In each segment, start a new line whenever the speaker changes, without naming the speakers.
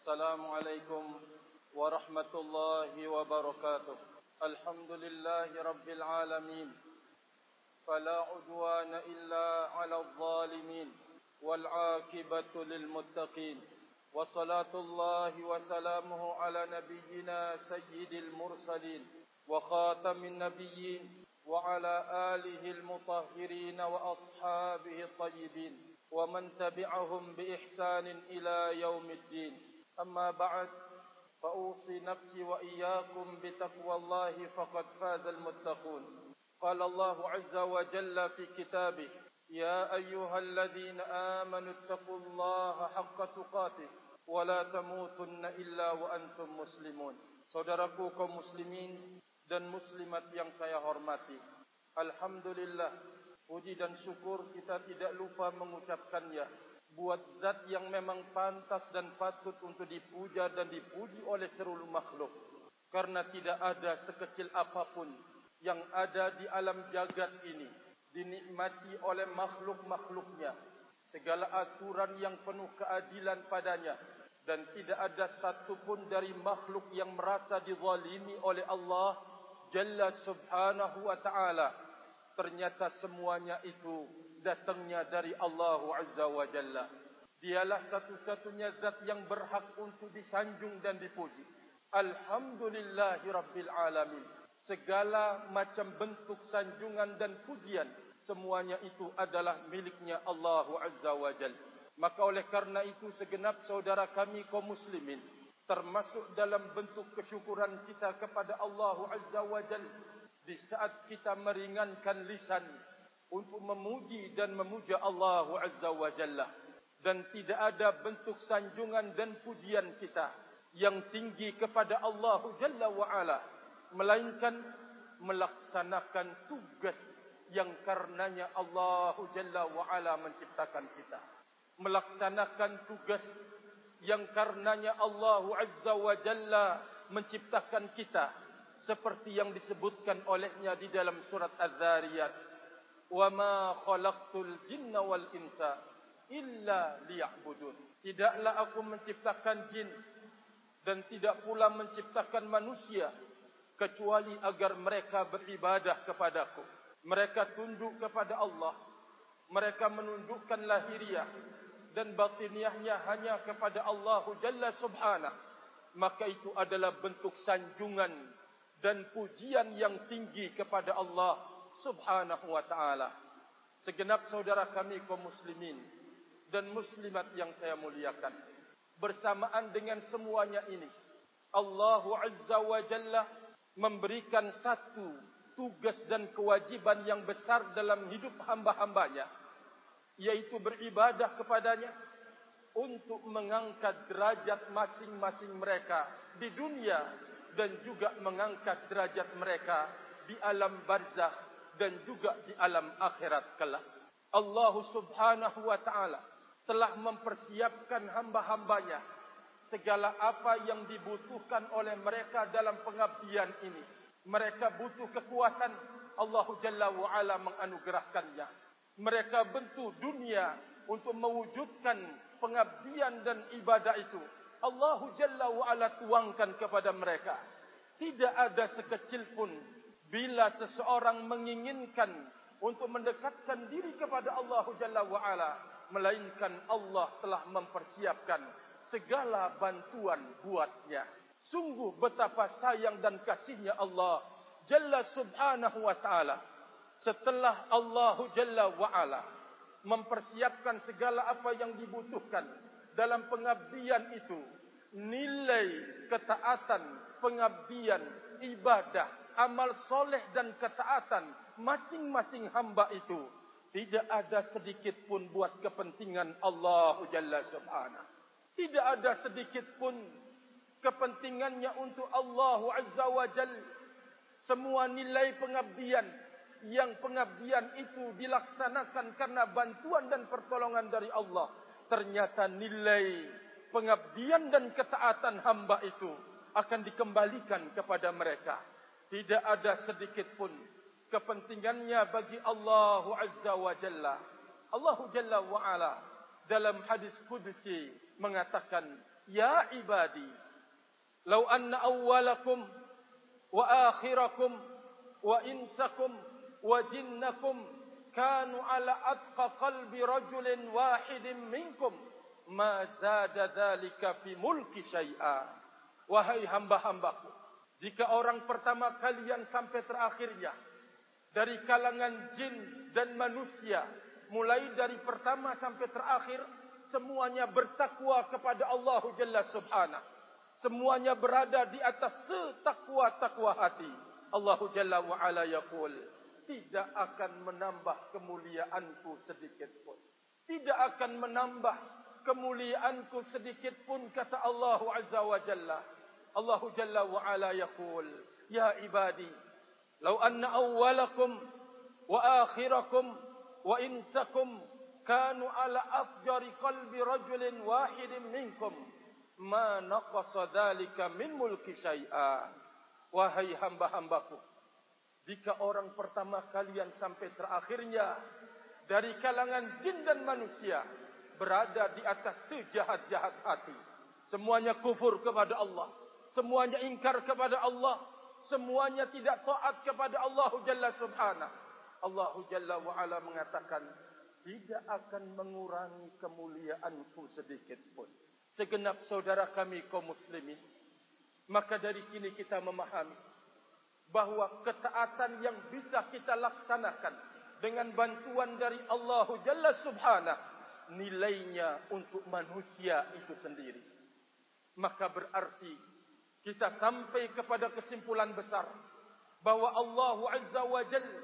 السلام عليكم ورحمة الله وبركاته. الحمد لله رب العالمين. فلا عدوان إلا على الظالمين والعاقبة للمتقين. وصلاة الله وسلامه على نبينا سيد المرسلين وخاتم النبيين وعلى آله المطهرين وأصحابه الطيبين ومن تبعهم بإحسان إلى يوم الدين. أما بعد فأوصي نفسي وإياكم بتقوى الله فقد فاز المتقون قال الله عز وجل في كتابه يا أيها الذين آمنوا اتقوا الله حق تقاته ولا تموتن إلا وأنتم مسلمون Saudaraku kaum muslimin dan muslimat yang saya hormati Alhamdulillah Puji dan syukur kita tidak lupa mengucapkannya Buat zat yang memang pantas dan patut untuk dipuja dan dipuji oleh seluruh makhluk. Karena tidak ada sekecil apapun yang ada di alam jagat ini Dinikmati oleh makhluk-makhluknya. Segala aturan yang penuh keadilan padanya Dan tidak ada satupun dari makhluk yang merasa dizalimi oleh Allah Jalla subhanahu wa ta'ala. Ternyata semuanya itu datangnya dari Allah Azza wa Jalla. Dialah satu-satunya zat yang berhak untuk disanjung dan dipuji. Alhamdulillahi Rabbil Alamin. Segala macam bentuk sanjungan dan pujian, semuanya itu adalah miliknya Allah Azza wa Jalla. Maka oleh karena itu segenap saudara kami kaum muslimin, termasuk dalam bentuk kesyukuran kita kepada Allah Azza wa Jalla, di saat kita meringankan lisan untuk memuji dan memuja Allah Azza wa Jalla. Dan tidak ada bentuk sanjungan dan pujian kita yang tinggi kepada Allah Jalla wa Ala melainkan melaksanakan tugas yang karenanya Allah Jalla wa Ala menciptakan kita. Melaksanakan tugas yang karenanya Allah Azza wa Jalla menciptakan kita seperti yang disebutkan olehnya di dalam surat Az-Zariyat wa ma khalaqtul jinna wal insa illa liya'budun. Tidaklah aku menciptakan jin dan tidak pula menciptakan manusia kecuali agar mereka beribadah kepadaku. Mereka tunduk kepada Allah mereka menundukkan lahiriah dan batiniahnya hanya kepada Allah Jalla Subhanahu. Maka itu adalah bentuk sanjungan dan pujian yang tinggi kepada Allah Subhanahu wa taala. Segenap saudara kami kaum muslimin dan muslimat yang saya muliakan. Bersamaan dengan semuanya ini, Allah Azza wa Jalla memberikan satu tugas dan kewajiban yang besar dalam hidup hamba-hambanya yaitu beribadah kepadanya untuk mengangkat derajat masing-masing mereka di dunia dan juga mengangkat derajat mereka di alam barzah dan juga di alam akhirat kelak. Allah Subhanahu wa taala telah mempersiapkan hamba-hambanya segala apa yang dibutuhkan oleh mereka dalam pengabdian ini. Mereka butuh kekuatan, Allah Jalla wa ala menganugerahkannya. Mereka bentuk dunia untuk mewujudkan pengabdian dan ibadah itu Allah Jalla wa'ala tuangkan kepada mereka. Tidak ada sekecil pun bila seseorang menginginkan untuk mendekatkan diri kepada Allah Jalla wa'ala. Melainkan Allah telah mempersiapkan segala bantuan buatnya. Sungguh betapa sayang dan kasihnya Allah Jalla subhanahu wa ta'ala. Setelah Allah Jalla wa'ala mempersiapkan segala apa yang dibutuhkan dalam pengabdian itu nilai ketaatan, pengabdian, ibadah, amal soleh dan ketaatan masing-masing hamba itu tidak ada sedikit pun buat kepentingan Allah Jalla Subhanahu. Tidak ada sedikit pun kepentingannya untuk Allah Azza wa Jal. Semua nilai pengabdian yang pengabdian itu dilaksanakan karena bantuan dan pertolongan dari Allah ternyata nilai pengabdian dan ketaatan hamba itu akan dikembalikan kepada mereka. Tidak ada sedikit pun kepentingannya bagi Allah Azza wa Jalla. Allah Jalla wa Ala dalam hadis Qudsi mengatakan, "Ya ibadi, law anna awwalakum wa akhirakum wa insakum wa jinnakum kanu ala atqa qalbi rajulin wahidin minkum ma zada dhalika fi mulki syai'a." Wahai hamba-hambaku, jika orang pertama kalian sampai terakhirnya dari kalangan jin dan manusia, mulai dari pertama sampai terakhir, semuanya bertakwa kepada Allah Jalla Subhanahu. Semuanya berada di atas setakwa-takwa hati. Allah Jalla wa ala yaqul, tidak akan menambah kemuliaanku sedikit pun. Tidak akan menambah kemuliaanku sedikit pun kata Allah Azza wa Jalla. Allah Jalla wa ala yaqul, ya ibadi, law anna awwalakum wa akhirakum wa insakum kanu ala afjari qalbi rajulin wahidin minkum ma naqasa dhalika min mulki syai'a. Wahai hamba-hambaku jika orang pertama kalian sampai terakhirnya dari kalangan jin dan manusia berada di atas sejahat-jahat hati semuanya kufur kepada Allah semuanya ingkar kepada Allah semuanya tidak taat kepada Allah Jalla Subhanahu Allah Jalla wa ala mengatakan tidak akan mengurangi kemuliaanku sedikit pun. Segenap saudara kami kaum muslimin. Maka dari sini kita memahami bahawa ketaatan yang bisa kita laksanakan dengan bantuan dari Allah Jalla Subhanahu nilainya untuk manusia itu sendiri. Maka berarti kita sampai kepada kesimpulan besar bahawa Allah Azza wa Jalla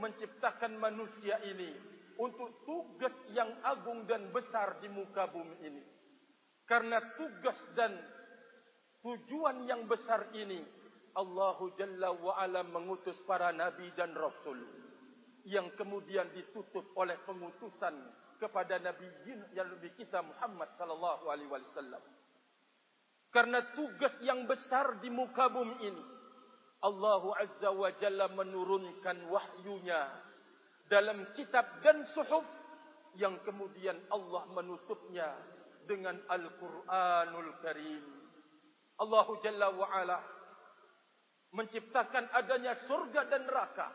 menciptakan manusia ini untuk tugas yang agung dan besar di muka bumi ini. Karena tugas dan tujuan yang besar ini, Allah Jalla wa'ala mengutus para nabi dan rasul. Yang kemudian ditutup oleh pengutusan kepada Nabi yang lebih kita Muhammad sallallahu alaihi wasallam. Karena tugas yang besar di muka bumi ini, Allah Azza wa Jalla menurunkan wahyunya dalam kitab dan suhuf yang kemudian Allah menutupnya dengan Al-Quranul Karim. Allah Jalla wa'ala menciptakan adanya surga dan neraka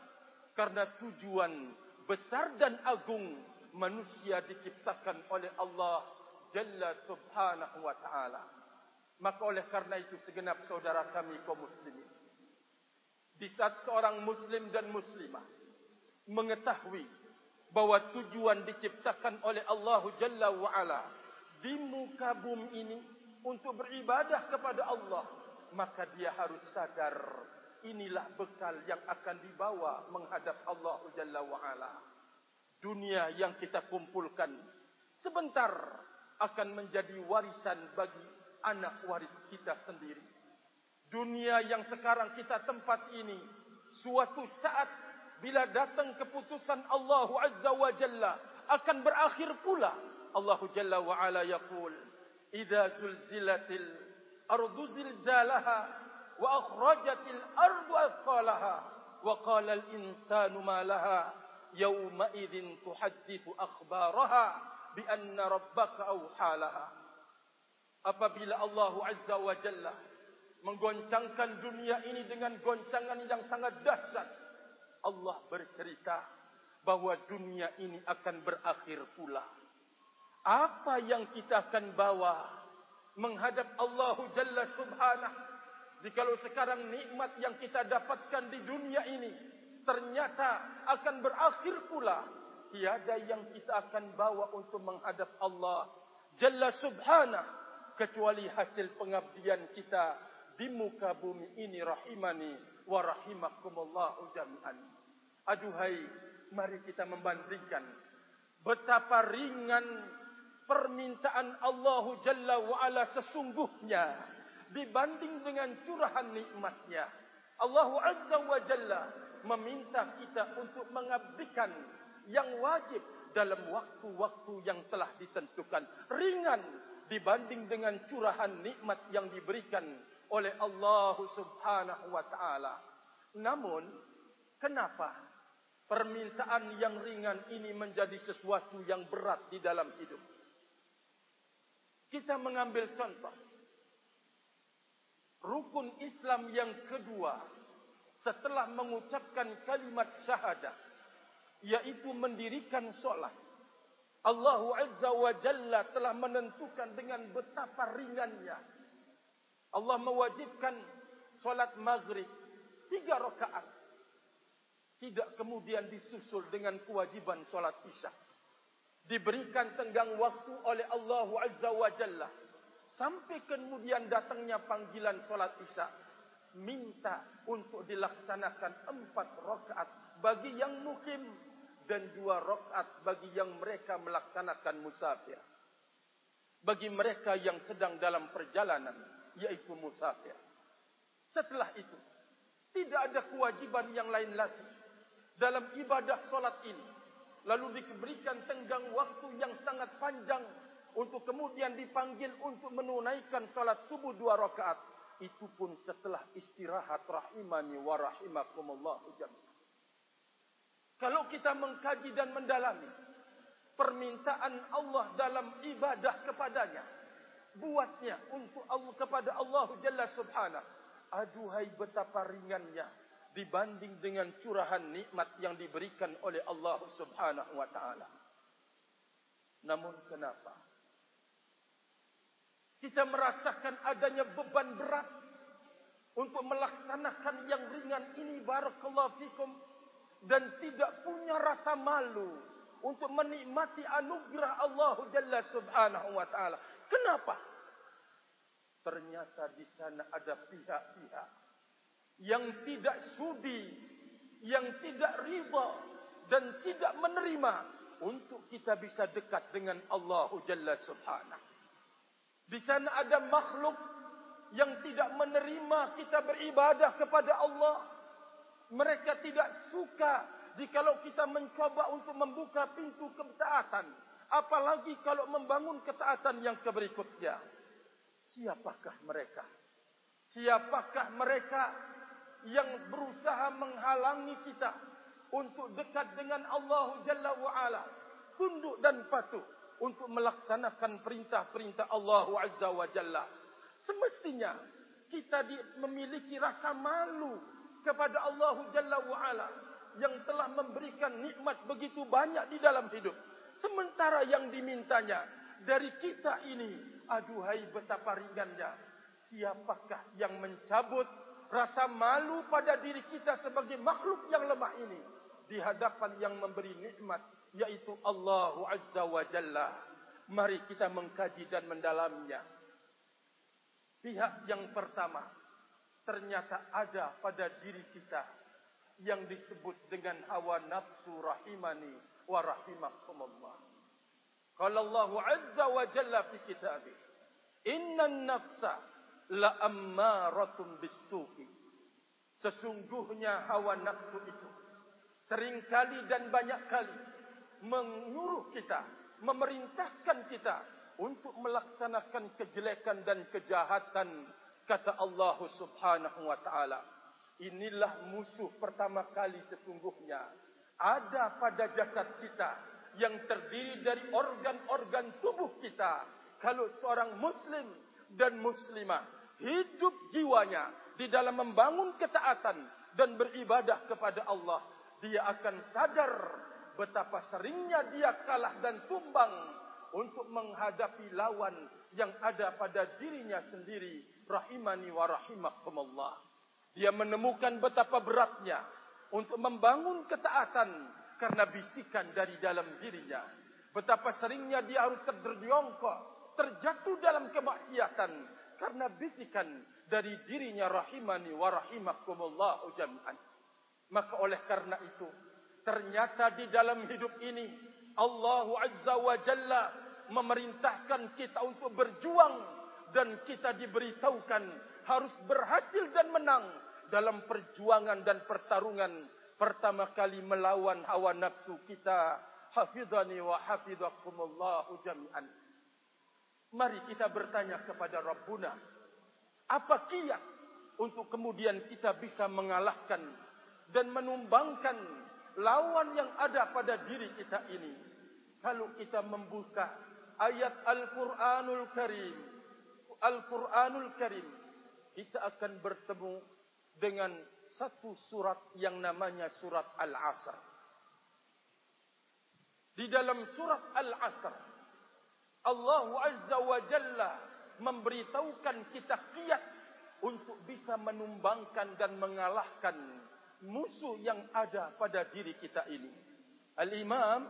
karena tujuan besar dan agung manusia diciptakan oleh Allah Jalla Subhanahu wa taala. Maka oleh karena itu segenap saudara kami kaum muslimin di saat seorang muslim dan muslimah mengetahui bahwa tujuan diciptakan oleh Allah Jalla wa Ala di muka bumi ini untuk beribadah kepada Allah maka dia harus sadar inilah bekal yang akan dibawa menghadap Allah Jalla wa Ala. Dunia yang kita kumpulkan sebentar akan menjadi warisan bagi anak waris kita sendiri. Dunia yang sekarang kita tempat ini suatu saat bila datang keputusan Allah Azza wa Jalla akan berakhir pula. Allah Jalla wa Ala yaqul idza zulzilatil ardu zilzalaha wa akhrajatil ardu athqalaha wa qala al insanu ma laha yawma idzin tuhaddithu akhbaraha bi anna rabbaka awhalaha apabila Allah Azza wa Jalla menggoncangkan dunia ini dengan goncangan yang sangat dahsyat Allah bercerita bahwa dunia ini akan berakhir pula. Apa yang kita akan bawa menghadap Allah Jalla Subhanahu Jikalau sekarang nikmat yang kita dapatkan di dunia ini ternyata akan berakhir pula, tiada yang kita akan bawa untuk menghadap Allah Jalla Subhanahu kecuali hasil pengabdian kita di muka bumi ini rahimani wa rahimakumullahu jami'an. Aduhai, mari kita membandingkan betapa ringan permintaan Allah Jalla wa Ala sesungguhnya dibanding dengan curahan nikmatnya. Allah Azza wa Jalla meminta kita untuk mengabdikan yang wajib dalam waktu-waktu yang telah ditentukan. Ringan dibanding dengan curahan nikmat yang diberikan oleh Allah Subhanahu wa taala. Namun, kenapa permintaan yang ringan ini menjadi sesuatu yang berat di dalam hidup? Kita mengambil contoh. Rukun Islam yang kedua setelah mengucapkan kalimat syahadah yaitu mendirikan solat. Allah Azza wa Jalla telah menentukan dengan betapa ringannya. Allah mewajibkan solat maghrib tiga rakaat. Tidak kemudian disusul dengan kewajiban solat isya. Diberikan tenggang waktu oleh Allah Azza wa Jalla. Sampai kemudian datangnya panggilan solat isya. Minta untuk dilaksanakan empat rakaat bagi yang mukim dan dua rakaat bagi yang mereka melaksanakan musafir. Bagi mereka yang sedang dalam perjalanan, yaitu musafir. Setelah itu, tidak ada kewajiban yang lain lagi dalam ibadah solat ini. Lalu diberikan tenggang waktu yang sangat panjang untuk kemudian dipanggil untuk menunaikan solat subuh dua rakaat. Itu pun setelah istirahat rahimani wa rahimakumullahu jami'an. Kalau kita mengkaji dan mendalami permintaan Allah dalam ibadah kepadanya, buatnya untuk Allah kepada Allah Jalla Subhanahu. Aduhai betapa ringannya dibanding dengan curahan nikmat yang diberikan oleh Allah Subhanahu wa taala. Namun kenapa? Kita merasakan adanya beban berat untuk melaksanakan yang ringan ini barakallahu fikum dan tidak punya rasa malu untuk menikmati anugerah Allah Jalla Subhanahu wa taala. Kenapa? Ternyata di sana ada pihak-pihak yang tidak sudi, yang tidak riba dan tidak menerima untuk kita bisa dekat dengan Allah Jalla Subhanahu. Di sana ada makhluk yang tidak menerima kita beribadah kepada Allah mereka tidak suka jikalau kita mencoba untuk membuka pintu ketaatan. Apalagi kalau membangun ketaatan yang keberikutnya. Siapakah mereka? Siapakah mereka yang berusaha menghalangi kita untuk dekat dengan Allah Jalla wa'ala. Tunduk dan patuh untuk melaksanakan perintah-perintah Allah Azza wa Jalla. Semestinya kita memiliki rasa malu kepada Allah Jalla wa'ala yang telah memberikan nikmat begitu banyak di dalam hidup. Sementara yang dimintanya dari kita ini, aduhai betapa ringannya. Siapakah yang mencabut rasa malu pada diri kita sebagai makhluk yang lemah ini di hadapan yang memberi nikmat yaitu Allah Azza wa Jalla. Mari kita mengkaji dan mendalaminya. Pihak yang pertama, ternyata ada pada diri kita yang disebut dengan hawa nafsu rahimani wa rahimakumullah. Qala Allah azza wa jalla fi kitabih, "Inna nafsa la ammaratun bis-su'i." Sesungguhnya hawa nafsu itu seringkali dan banyak kali menyuruh kita, memerintahkan kita untuk melaksanakan kejelekan dan kejahatan kata Allah Subhanahu wa taala inilah musuh pertama kali sesungguhnya. Ada pada jasad kita yang terdiri dari organ-organ tubuh kita. Kalau seorang muslim dan muslimah hidup jiwanya di dalam membangun ketaatan dan beribadah kepada Allah dia akan sadar betapa seringnya dia kalah dan tumbang untuk menghadapi lawan yang ada pada dirinya sendiri rahimani wa rahimakumullah. Dia menemukan betapa beratnya untuk membangun ketaatan karena bisikan dari dalam dirinya. Betapa seringnya dia harus terjongkok terjatuh dalam kemaksiatan karena bisikan dari dirinya rahimani wa rahimakumullah jami'an. Maka oleh karena itu ternyata di dalam hidup ini Allah Azza wa Jalla memerintahkan kita untuk berjuang dan kita diberitahukan harus berhasil dan menang dalam perjuangan dan pertarungan pertama kali melawan hawa nafsu kita hafizani wa hafizakumullah jami'an mari kita bertanya kepada Rabbuna apa kiat untuk kemudian kita bisa mengalahkan dan menumbangkan lawan yang ada pada diri kita ini kalau kita membuka ayat Al-Quranul Karim. Al-Quranul Karim. Kita akan bertemu dengan satu surat yang namanya surat Al-Asr. Di dalam surat Al-Asr. Allah Azza wa Jalla memberitahukan kita kiat untuk bisa menumbangkan dan mengalahkan musuh yang ada pada diri kita ini. Al-Imam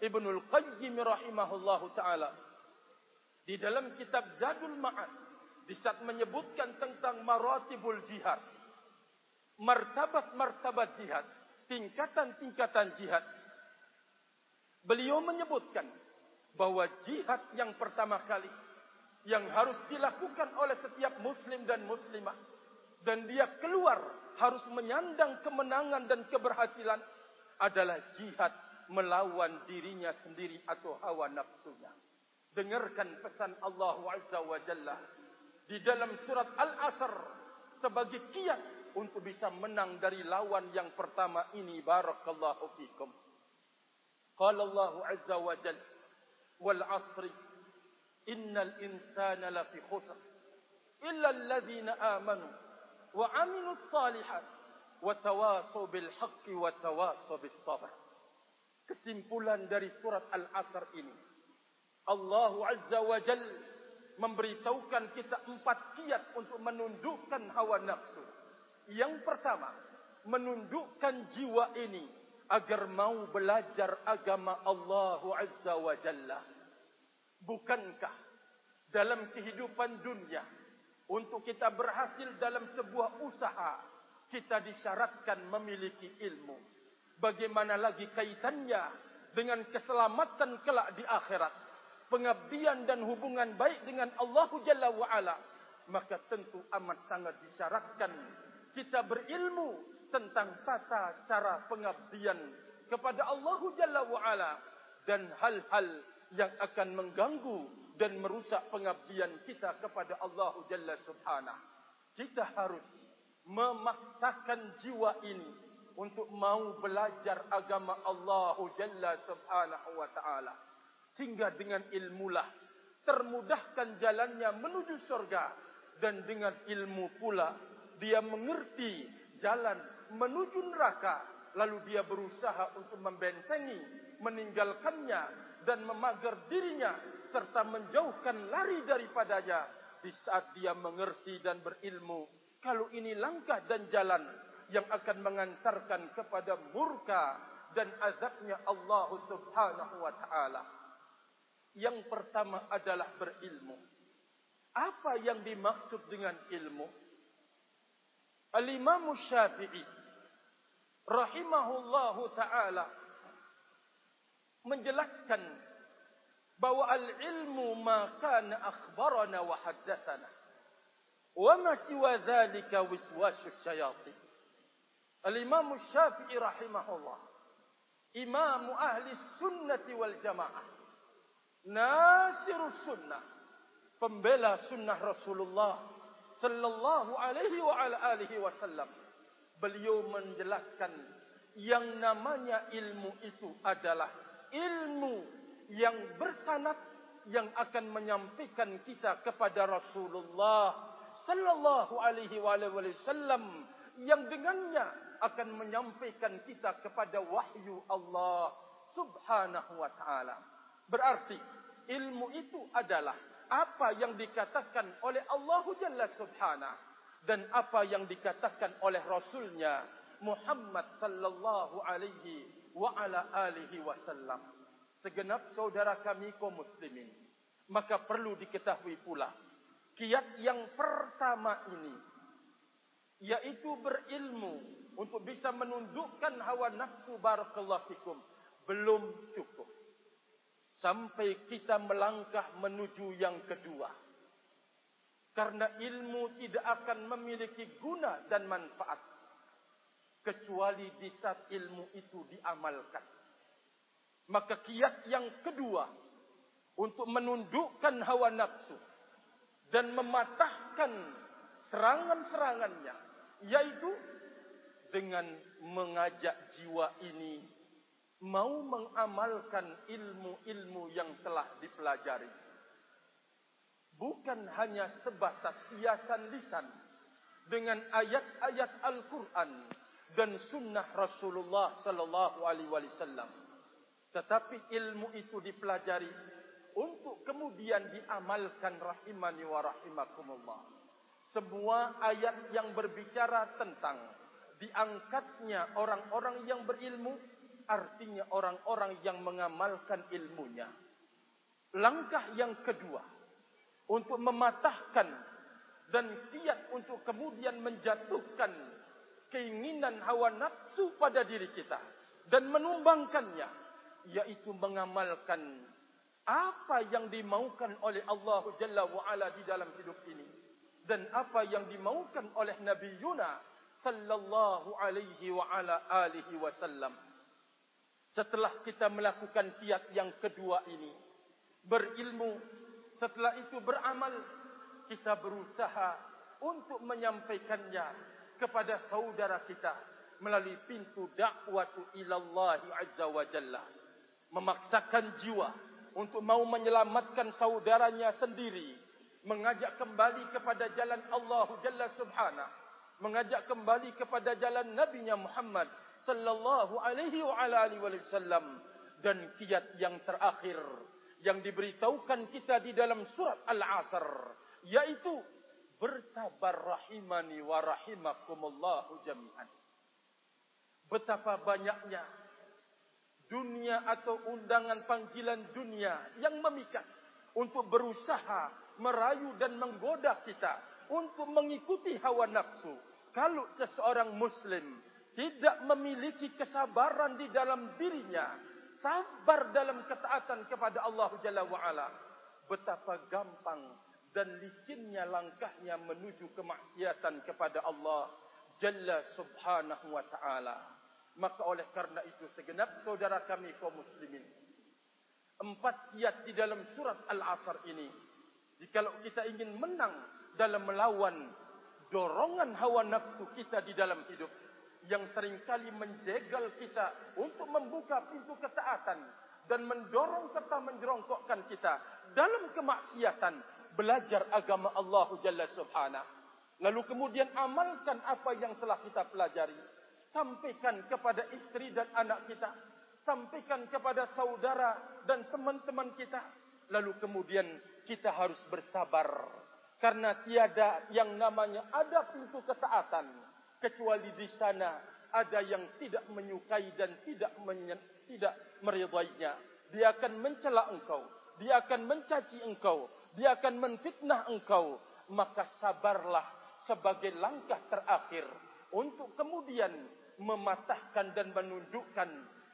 Ibnul Qayyim rahimahullahu taala di dalam kitab Zadul Ma'ad di saat menyebutkan tentang maratibul jihad martabat-martabat jihad tingkatan-tingkatan jihad beliau menyebutkan bahwa jihad yang pertama kali yang harus dilakukan oleh setiap muslim dan muslimah dan dia keluar harus menyandang kemenangan dan keberhasilan adalah jihad melawan dirinya sendiri atau hawa nafsunya. Dengarkan pesan Allah Azza wa Jalla di dalam surat Al-Asr sebagai kiat untuk bisa menang dari lawan yang pertama ini barakallahu fikum. Qala Allah Azza wa Jalla wal 'asri innal insana lafi khusr illa alladhina amanu wa 'amilus salihat wa tawasaw bil haqqi wa tawasaw bis sabr kesimpulan dari surat al-asr ini Allah azza wa jal memberitahukan kita empat kiat untuk menundukkan hawa nafsu. Yang pertama menundukkan jiwa ini agar mau belajar agama Allah azza wa jalla. Bukankah dalam kehidupan dunia untuk kita berhasil dalam sebuah usaha kita disyaratkan memiliki ilmu. Bagaimana lagi kaitannya dengan keselamatan kelak di akhirat, pengabdian dan hubungan baik dengan Allah Jalla wa Ala, maka tentu amat sangat disyaratkan kita berilmu tentang tata cara pengabdian kepada Allah Jalla wa Ala dan hal-hal yang akan mengganggu dan merusak pengabdian kita kepada Allah Jalla Subhanahu. Kita harus memaksakan jiwa ini untuk mau belajar agama Allah Jalla Subhanahu wa taala. Sehingga dengan ilmulah. Termudahkan jalannya menuju surga. Dan dengan ilmu pula dia mengerti jalan menuju neraka. Lalu dia berusaha untuk membentengi meninggalkannya dan memagar dirinya serta menjauhkan lari daripadanya. Di saat dia mengerti dan berilmu kalau ini langkah dan jalan yang akan mengantarkan kepada murka dan azabnya Allah Subhanahu wa taala. Yang pertama adalah berilmu. Apa yang dimaksud dengan ilmu? Al-Imam Syafi'i rahimahullahu taala menjelaskan bahwa al-ilmu ma kana akhbarana wa haddathana wa ma siwa dhalika wiswasu syayatin al-imam syafi'i rahimahullah imam ahli sunnati wal jamaah nasirus sunnah pembela sunnah Rasulullah sallallahu alaihi wa ala alihi wasallam beliau menjelaskan yang namanya ilmu itu adalah ilmu yang bersanad yang akan menyampaikan kita kepada Rasulullah sallallahu alaihi wasallam yang dengannya akan menyampaikan kita kepada wahyu Allah subhanahu wa taala. Berarti ilmu itu adalah apa yang dikatakan oleh Allah Jalla Subhanahu dan apa yang dikatakan oleh Rasulnya Muhammad sallallahu alaihi wa ala alihi wasallam. Segenap saudara kami kaum muslimin maka perlu diketahui pula kiat yang pertama ini yaitu berilmu untuk bisa menundukkan hawa nafsu barakallahu fikum belum cukup sampai kita melangkah menuju yang kedua karena ilmu tidak akan memiliki guna dan manfaat kecuali di saat ilmu itu diamalkan. Maka kiat yang kedua untuk menundukkan hawa nafsu dan mematahkan serangan-serangannya yaitu dengan mengajak jiwa ini mau mengamalkan ilmu-ilmu yang telah dipelajari. Bukan hanya sebatas hiasan lisan dengan ayat-ayat Al-Quran dan sunnah Rasulullah sallallahu alaihi wasallam. Tetapi ilmu itu dipelajari untuk kemudian diamalkan rahimani wa rahimakumullah. Semua ayat yang berbicara tentang diangkatnya orang-orang yang berilmu artinya orang-orang yang mengamalkan ilmunya. Langkah yang kedua untuk mematahkan dan kiat untuk kemudian menjatuhkan keinginan hawa nafsu pada diri kita dan menumbangkannya yaitu mengamalkan apa yang dimaukan oleh Allah Jalla wa Ala di dalam hidup ini dan apa yang dimaukan oleh Nabi Yuna sallallahu alaihi wa ala alihi wasallam setelah kita melakukan kiat yang kedua ini. Berilmu setelah itu beramal kita berusaha untuk menyampaikannya kepada saudara kita melalui pintu dakwatu ilallah azza wa jalla. Memaksakan jiwa untuk mau menyelamatkan saudaranya sendiri mengajak kembali kepada jalan Allah jalla subhanahu mengajak kembali kepada jalan nabinya Muhammad sallallahu alaihi wa alihi wasallam dan kiat yang terakhir yang diberitahukan kita di dalam surat Al-Asr yaitu bersabar rahimani wa rahimakumullahu jami'an. Betapa banyaknya dunia atau undangan panggilan dunia yang memikat untuk berusaha merayu dan menggoda kita untuk mengikuti hawa nafsu. Kalau seseorang muslim tidak memiliki kesabaran di dalam dirinya, sabar dalam ketaatan kepada Allah Jalla wa Ala, betapa gampang dan licinnya langkahnya menuju kemaksiatan kepada Allah Jalla Subhanahu wa taala. Maka oleh karena itu segenap saudara kami kaum muslimin empat kiat di dalam surat Al-Asr ini jika kita ingin menang dalam melawan dorongan hawa nafsu kita di dalam hidup yang seringkali menjegal kita untuk membuka pintu ketaatan dan mendorong serta menjerongkokkan kita dalam kemaksiatan belajar agama Allah Jalla Subhanahu. Lalu kemudian amalkan apa yang telah kita pelajari. Sampaikan kepada istri dan anak kita. Sampaikan kepada saudara dan teman-teman kita. Lalu kemudian kita harus bersabar. Karena tiada yang namanya ada pintu ketaatan. Kecuali di sana ada yang tidak menyukai dan tidak tidak meridainya. Dia akan mencela engkau. Dia akan mencaci engkau dia akan menfitnah engkau, maka sabarlah sebagai langkah terakhir untuk kemudian mematahkan dan menundukkan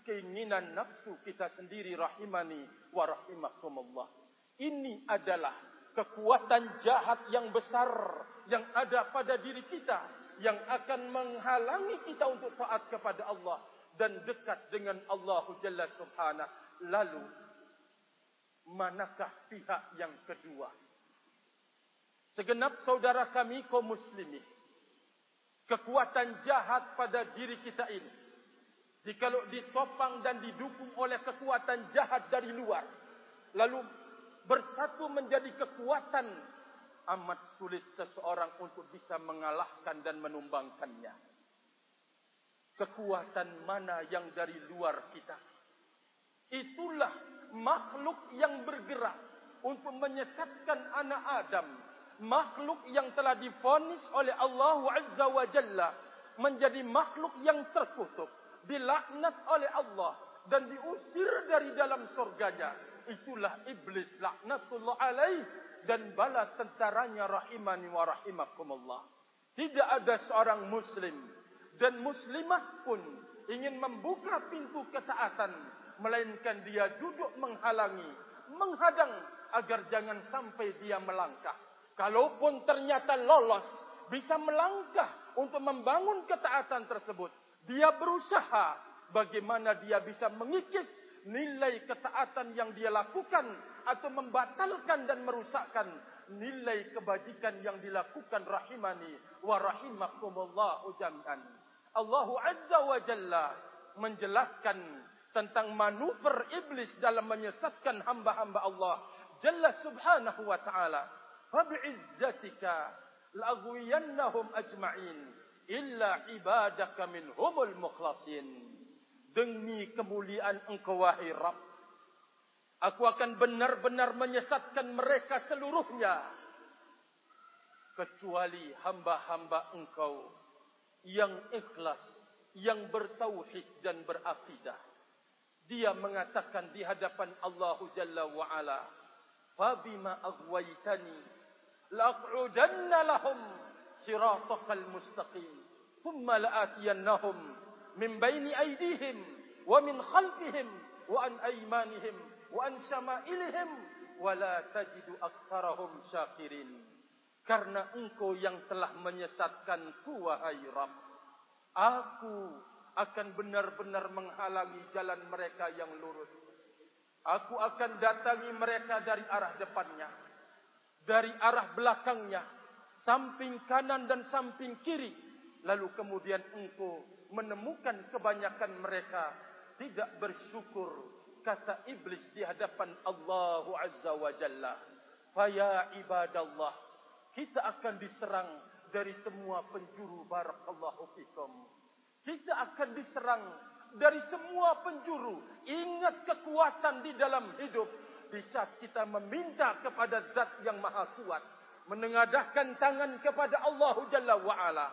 keinginan nafsu kita sendiri rahimani wa rahimakumullah. Ini adalah kekuatan jahat yang besar yang ada pada diri kita yang akan menghalangi kita untuk taat kepada Allah dan dekat dengan Allah Jalla Subhanahu. Lalu manakah pihak yang kedua? Segenap saudara kami kaum muslimin, kekuatan jahat pada diri kita ini, jikalau ditopang dan didukung oleh kekuatan jahat dari luar, lalu bersatu menjadi kekuatan, amat sulit seseorang untuk bisa mengalahkan dan menumbangkannya. Kekuatan mana yang dari luar kita? Itulah makhluk yang bergerak untuk menyesatkan anak Adam. Makhluk yang telah difonis oleh Allah Azza wa Jalla menjadi makhluk yang terkutuk. Dilaknat oleh Allah dan diusir dari dalam surganya. Itulah iblis laknatullah alaih dan bala tentaranya rahimani wa rahimakumullah. Tidak ada seorang muslim dan muslimah pun ingin membuka pintu ketaatan melainkan dia duduk menghalangi, menghadang agar jangan sampai dia melangkah. Kalaupun ternyata lolos, bisa melangkah untuk membangun ketaatan tersebut. Dia berusaha bagaimana dia bisa mengikis nilai ketaatan yang dia lakukan atau membatalkan dan merusakkan nilai kebajikan yang dilakukan rahimani wa rahimakumullah jami'an. Allah Azza wa Jalla menjelaskan tentang manuver iblis dalam menyesatkan hamba-hamba Allah Jalla subhanahu wa ta'ala Fabi'izzatika La'agwiyannahum ajma'in Illa ibadaka minhumul mukhlasin Demi kemuliaan engkau wahai Rabb. Aku akan benar-benar menyesatkan mereka seluruhnya. Kecuali hamba-hamba engkau Yang ikhlas Yang bertauhid dan berakidah dia mengatakan di hadapan Allah Jalla wa Ala, "Fabima aghwaytani laq'udanna lahum siratal mustaqim, thumma la'atiyannahum min bayni aydihim wa min khalfihim wa an aymanihim wa an shama'ilihim wa la tajidu aktsarahum syakirin." Karena engkau yang telah menyesatkanku wahai Rabb, aku akan benar-benar menghalangi jalan mereka yang lurus. Aku akan datangi mereka dari arah depannya, dari arah belakangnya, samping kanan dan samping kiri. Lalu kemudian engkau menemukan kebanyakan mereka tidak bersyukur kata iblis di hadapan Allah Azza wa Jalla. Faya ibadallah, kita akan diserang dari semua penjuru barakallahu fikum. Kita akan diserang dari semua penjuru. Ingat kekuatan di dalam hidup. Di saat kita meminta kepada zat yang maha kuat. Menengadahkan tangan kepada Allah Jalla wa'ala.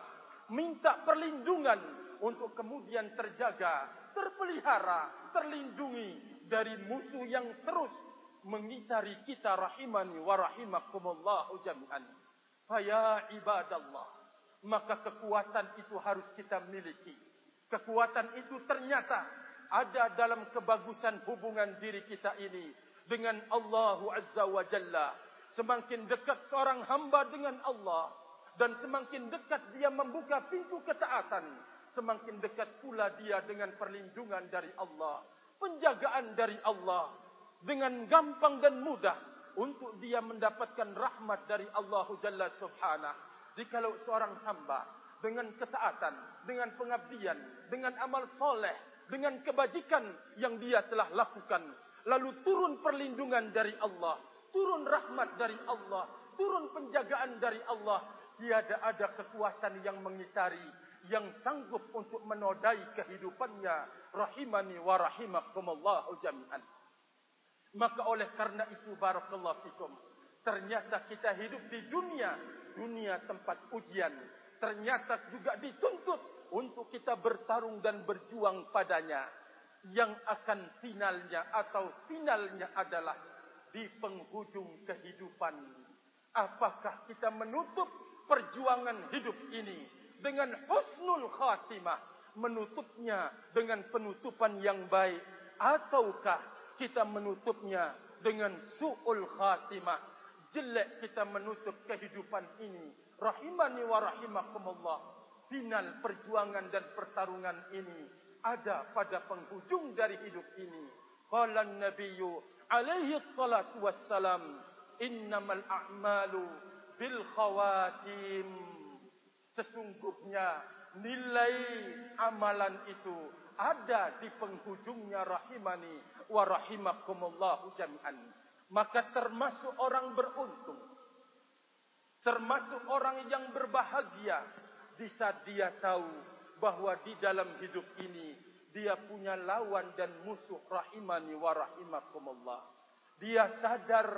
Minta perlindungan untuk kemudian terjaga, terpelihara, terlindungi dari musuh yang terus mengitari kita rahimani wa rahimakumullahu jami'an. Faya ibadallah maka kekuatan itu harus kita miliki. Kekuatan itu ternyata ada dalam kebagusan hubungan diri kita ini dengan Allah Azza wa Jalla. Semakin dekat seorang hamba dengan Allah dan semakin dekat dia membuka pintu ketaatan, semakin dekat pula dia dengan perlindungan dari Allah, penjagaan dari Allah dengan gampang dan mudah untuk dia mendapatkan rahmat dari Allah Jalla Subhanahu. Jikalau seorang hamba dengan ketaatan, dengan pengabdian, dengan amal soleh, dengan kebajikan yang dia telah lakukan, lalu turun perlindungan dari Allah, turun rahmat dari Allah, turun penjagaan dari Allah, tiada ada kekuatan yang mengitari, yang sanggup untuk menodai kehidupannya, rahimani wa rahimakumullahu jami'an. Maka oleh karena itu, barakallahu fikum, ternyata kita hidup di dunia dunia tempat ujian. Ternyata juga dituntut untuk kita bertarung dan berjuang padanya. Yang akan finalnya atau finalnya adalah di penghujung kehidupan. Apakah kita menutup perjuangan hidup ini dengan husnul khatimah menutupnya dengan penutupan yang baik ataukah kita menutupnya dengan su'ul khatimah jelek kita menutup kehidupan ini. Rahimani wa rahimakumullah. Final perjuangan dan pertarungan ini ada pada penghujung dari hidup ini. Qala an-nabiyyu alaihi salatu wassalam, "Innamal a'malu bil khawatim." Sesungguhnya nilai amalan itu ada di penghujungnya rahimani wa rahimakumullah jami'an maka termasuk orang beruntung termasuk orang yang berbahagia di saat dia tahu bahwa di dalam hidup ini dia punya lawan dan musuh rahimani wa rahimakumullah dia sadar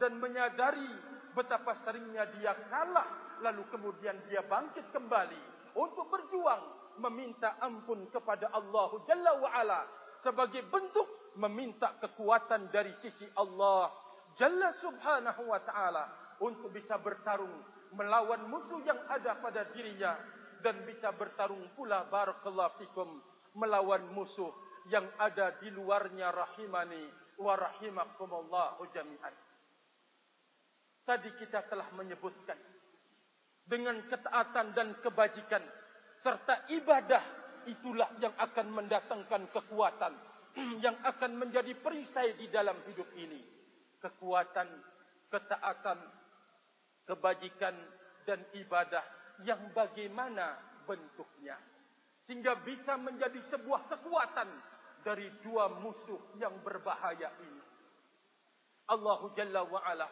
dan menyadari betapa seringnya dia kalah lalu kemudian dia bangkit kembali untuk berjuang meminta ampun kepada Allah Jalla wa ala sebagai bentuk meminta kekuatan dari sisi Allah Jalla subhanahu wa ta'ala untuk bisa bertarung melawan musuh yang ada pada dirinya dan bisa bertarung pula barakallahu fikum melawan musuh yang ada di luarnya rahimani wa rahimakumullahu jami'an. Tadi kita telah menyebutkan dengan ketaatan dan kebajikan serta ibadah itulah yang akan mendatangkan kekuatan yang akan menjadi perisai di dalam hidup ini. Kekuatan, ketaatan, kebajikan dan ibadah yang bagaimana bentuknya. Sehingga bisa menjadi sebuah kekuatan dari dua musuh yang berbahaya ini. Allah Jalla wa Ala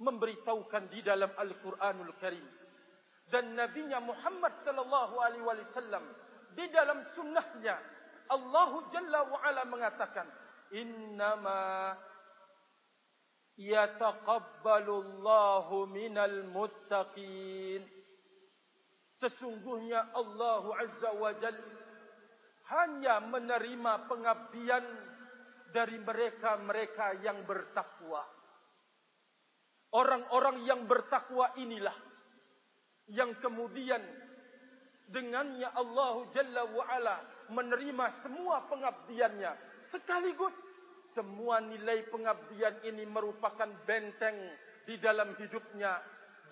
memberitahukan di dalam Al-Quranul Karim dan Nabi Muhammad sallallahu alaihi wasallam di dalam sunnahnya Allah Jalla wa Ala mengatakan innama yataqabbalu Allahu minal muttaqin sesungguhnya Allah Azza wa Jalla hanya menerima pengabdian dari mereka-mereka yang bertakwa. Orang-orang yang bertakwa inilah yang kemudian dengannya Allah Jalla wa Ala menerima semua pengabdiannya. Sekaligus semua nilai pengabdian ini merupakan benteng di dalam hidupnya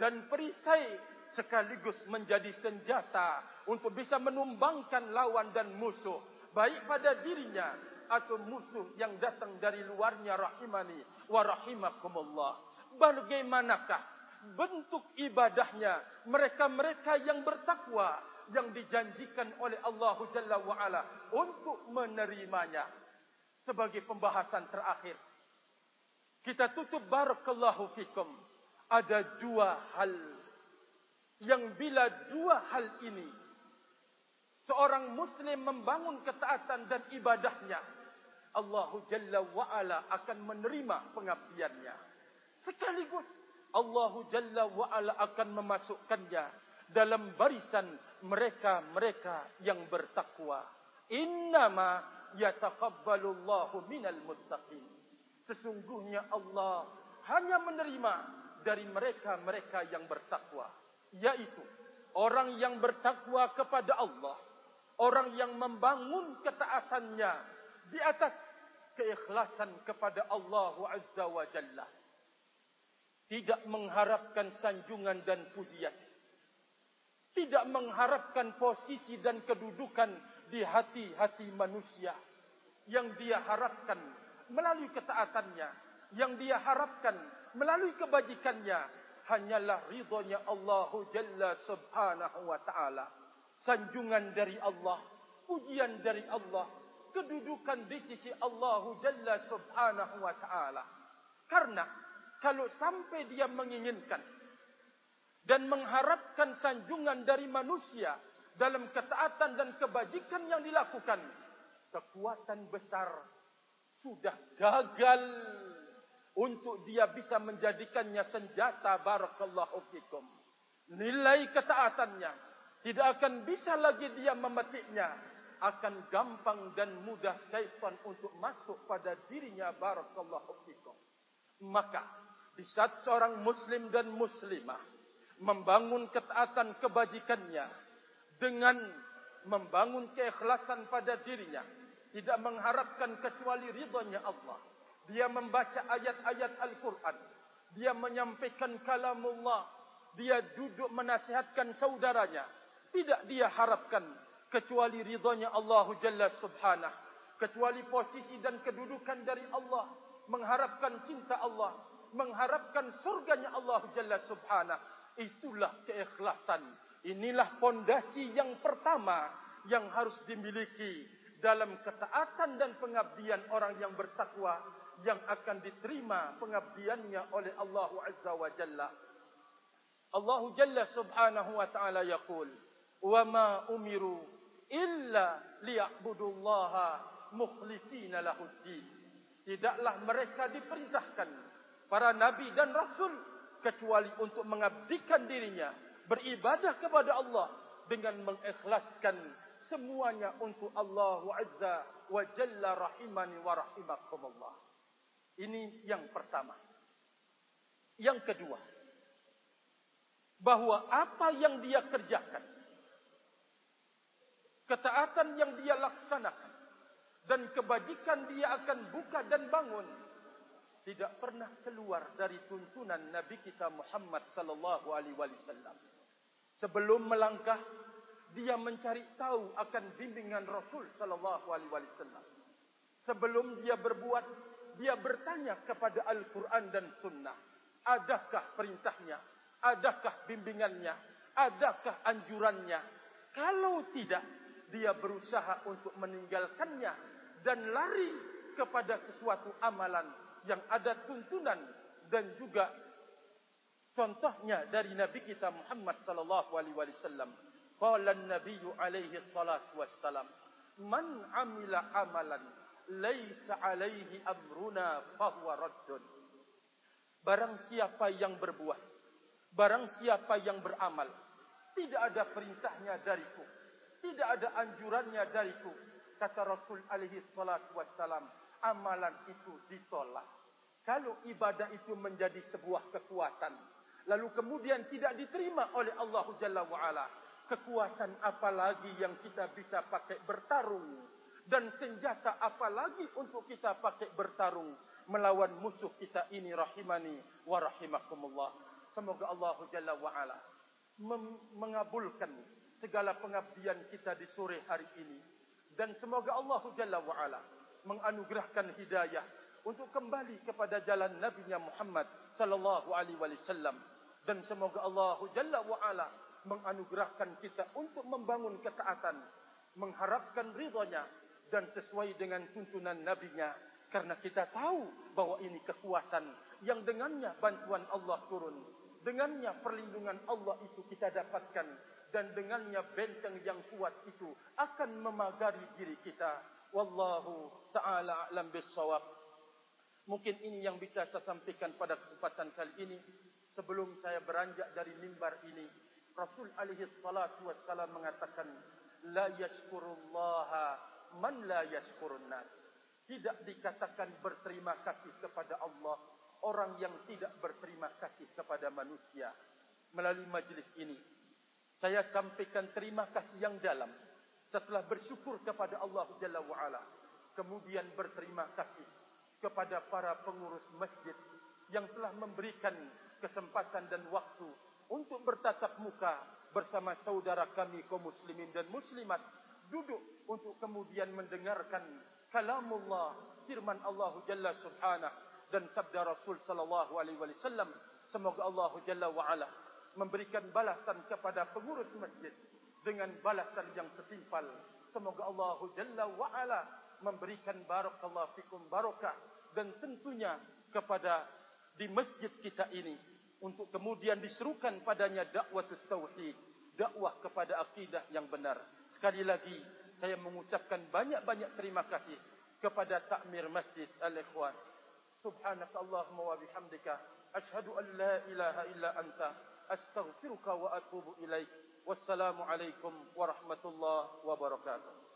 dan perisai sekaligus menjadi senjata untuk bisa menumbangkan lawan dan musuh baik pada dirinya atau musuh yang datang dari luarnya rahimani wa rahimakumullah bagaimanakah bentuk ibadahnya mereka-mereka yang bertakwa yang dijanjikan oleh Allah Jalla wa Ala untuk menerimanya? Sebagai pembahasan terakhir kita tutup barakallahu fikum. Ada dua hal. Yang bila dua hal ini seorang muslim membangun ketaatan dan ibadahnya Allah Jalla wa'ala akan menerima pengabdiannya. Sekaligus Allah Jalla wa'ala akan memasukkannya dalam barisan mereka-mereka yang bertakwa. Innama yataqabbalu Allahu minal muttaqin. Sesungguhnya Allah hanya menerima dari mereka-mereka yang bertakwa. Yaitu orang yang bertakwa kepada Allah. Orang yang membangun ketaatannya di atas keikhlasan kepada Allah Azza wa Jalla. Tidak mengharapkan sanjungan dan pujian. Tidak mengharapkan posisi dan kedudukan di hati-hati manusia. Yang dia harapkan melalui ketaatannya. Yang dia harapkan melalui kebajikannya. Hanyalah ridhonya Allah Jalla subhanahu wa ta'ala. Sanjungan dari Allah. Pujian dari Allah kedudukan di sisi Allah Jalla Subhanahu wa taala. Karena kalau sampai dia menginginkan dan mengharapkan sanjungan dari manusia dalam ketaatan dan kebajikan yang dilakukan, kekuatan besar sudah gagal untuk dia bisa menjadikannya senjata. Barakallahu fikum. Nilai ketaatannya tidak akan bisa lagi dia memetiknya. Akan gampang dan mudah syaitan untuk masuk pada dirinya. Barakallahu fikum. Maka di saat seorang muslim dan muslimah membangun ketaatan kebajikannya dengan membangun keikhlasan pada dirinya. Tidak mengharapkan kecuali ridhonya Allah. Dia membaca ayat-ayat Al-Quran. Dia menyampaikan kalamullah. Dia duduk menasihatkan saudaranya. Tidak dia harapkan kecuali ridhonya Allah Jalla Subhanah kecuali posisi dan kedudukan dari Allah. Mengharapkan cinta Allah mengharapkan surganya Allah Jalla Subhanah itulah keikhlasan. Inilah fondasi yang pertama yang harus dimiliki dalam ketaatan dan pengabdian orang yang bertakwa yang akan diterima pengabdiannya oleh Allah Azza wa Jalla. Allah Jalla Subhanahu wa taala yaqul wa ma umiru illa liya'budullaha mukhlisina lahuddin. Tidaklah mereka diperintahkan para nabi dan rasul kecuali untuk mengabdikan dirinya beribadah kepada Allah dengan mengikhlaskan semuanya untuk Allah Azza wa Jalla rahimani wa rahimakumullah. Ini yang pertama. Yang kedua, bahwa apa yang dia kerjakan ketaatan yang dia laksanakan dan kebajikan dia akan buka dan bangun tidak pernah keluar dari tuntunan Nabi kita Muhammad sallallahu alaihi wasallam. Sebelum melangkah dia mencari tahu akan bimbingan Rasul sallallahu alaihi wasallam. Sebelum dia berbuat dia bertanya kepada Al-Qur'an dan Sunnah, adakah perintahnya? Adakah bimbingannya? Adakah anjurannya? Kalau tidak, dia berusaha untuk meninggalkannya dan lari kepada sesuatu amalan yang ada tuntunan dan juga contohnya dari Nabi kita Muhammad sallallahu alaihi wasallam. Qala an-nabiy alaihi salatu wassalam, "Man 'amila amalan laisa 'alaihi amruna fahuwa raddun." Barang siapa yang berbuat, barang siapa yang beramal, tidak ada perintahnya dariku, tidak ada anjurannya dariku, kata Rasul alaihi salatu wassalam, amalan itu ditolak. Kalau ibadah itu menjadi sebuah kekuatan, lalu kemudian tidak diterima oleh Allah Jalla wa'ala, kekuatan apa lagi yang kita bisa pakai bertarung, dan senjata apa lagi untuk kita pakai bertarung, melawan musuh kita ini rahimani wa rahimakumullah. Semoga Allah Jalla wa'ala mengabulkan segala pengabdian kita di sore hari ini. Dan semoga Allah Jalla wa'ala menganugerahkan hidayah untuk kembali kepada jalan Nabi Muhammad sallallahu alaihi wasallam. Dan semoga Allah Jalla wa Ala menganugerahkan kita untuk membangun ketaatan mengharapkan ridhonya dan sesuai dengan tuntunan nabinya. Karena kita tahu bahwa ini kekuatan yang dengannya bantuan Allah turun dengannya perlindungan Allah itu kita dapatkan dan dengannya benteng yang kuat itu akan memagari diri kita. Wallahu taala alam bisawab mungkin ini yang bisa saya sampaikan pada kesempatan kali ini. Sebelum saya beranjak dari mimbar ini Rasul alaihi salatu wassalam mengatakan la yashkurullaha man la yashkurun nas. Tidak dikatakan berterima kasih kepada Allah orang yang tidak berterima kasih kepada manusia. Melalui majlis ini saya sampaikan terima kasih yang dalam. Setelah bersyukur kepada Allah Jalla wa'ala, kemudian berterima kasih kepada para pengurus masjid yang telah memberikan kesempatan dan waktu untuk bertatap muka bersama saudara kami kaum muslimin dan muslimat duduk untuk kemudian mendengarkan kalamullah firman Allah Jalla subhanahu dan sabda Rasul sallallahu alaihi wasallam semoga Allah Jalla wa ala memberikan balasan kepada pengurus masjid dengan balasan yang setimpal. Semoga Allah Jalla wa'ala memberikan barakallahu fikum barakah dan tentunya kepada di masjid kita ini untuk kemudian diserukan padanya dakwah tauhid, dakwah kepada akidah yang benar. Sekali lagi saya mengucapkan banyak-banyak terima kasih kepada takmir masjid Al-Ikhwan. Subhanakallahumma wa bihamdika asyhadu an la ilaha illa anta astaghfiruka wa atubu ilaik. Wassalamualaikum warahmatullahi wabarakatuh.